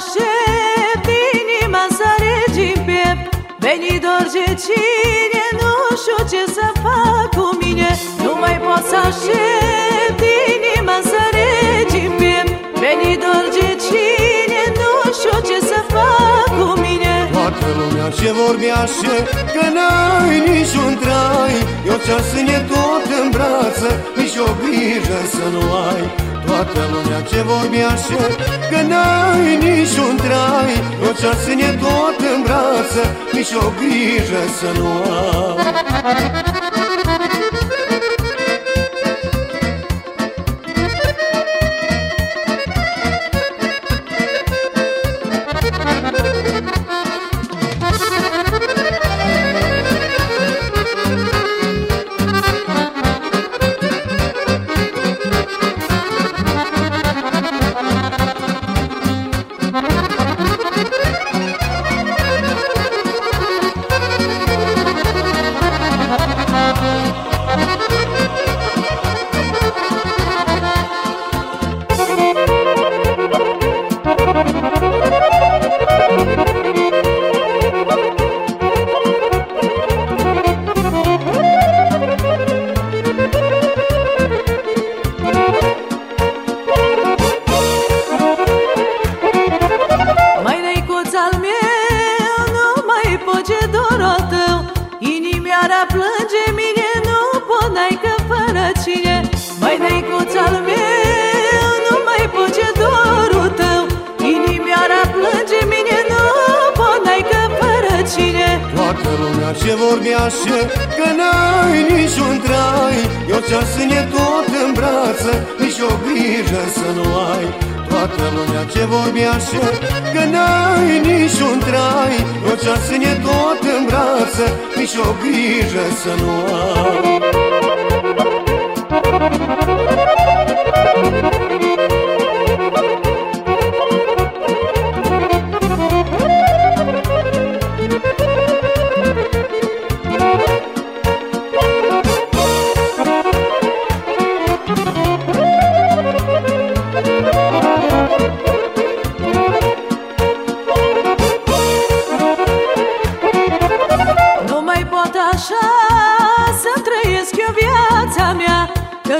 aștept Inima să regi în piept. Veni dor de cine Nu știu ce să fac cu mine. Nu mai pot să aștept lumea ce vorbeaște Că n-ai niciun trai. Eu ți-ar să ne tot în brață Nici o grijă să nu ai. Toată lumea ce vorbeaște Că n-ai niciun trai. Eu ți-ar să ne tot în brață Nici o grijă să nu ai Inimioara plânge mine Nu pot n-ai că fără cine. Mai neicuț al meu Nu mai pot ce dorul tău. Inimioara plânge mine Nu pot n-ai că fără cine. Toată lumea ce vorbeaște Că n-ai niciun trai. Eu ți-ar să ne tot în brață Nici o grijă să nu ai. Toată lumea ce vorbeaște Că n-ai niciun trai. O ți să ne tot în brață Nici o grijă să nu ai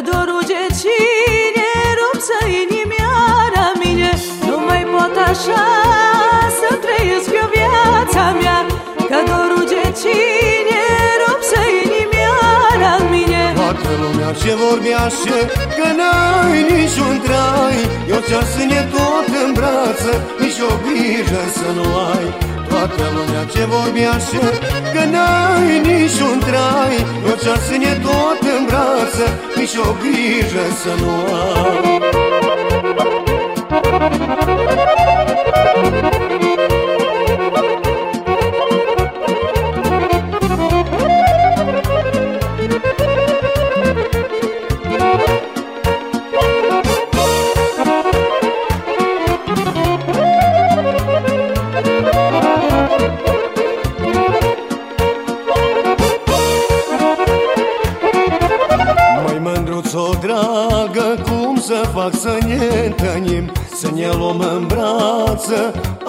dorul de cine rup să inimioara mine. Nu mai pot așa să trăiesc eu viața mea Că dorul de cine rup să inimioara mine. Toată lumea ce vorbeaște că n-ai niciun trai. Eu ți-ar să ne tot în brață Nici o grijă să nu ai. Toată lumea ce vorbeaște Că n-ai niciun brață Nici o grijă să nu ai fac să ne întâlnim Să ne luăm în brață,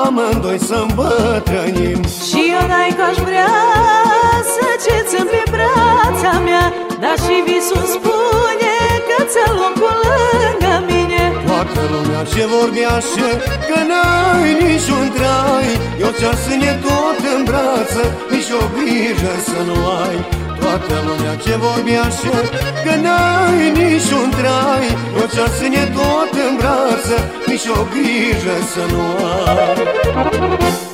amândoi să îmbătrânim. Și eu n-ai că-aș vrea să ce pe brața mea Dar și visul spune că ți-a locul lângă mine. Toată lumea ce vorbeaște că n-ai niciun trai Eu ți-ar să ne tot în brață, nici o grijă să nu ai Toată lumea ce vorbeaște Că n-ai niciun trai O să ne tot în brață Nici o grijă să nu ai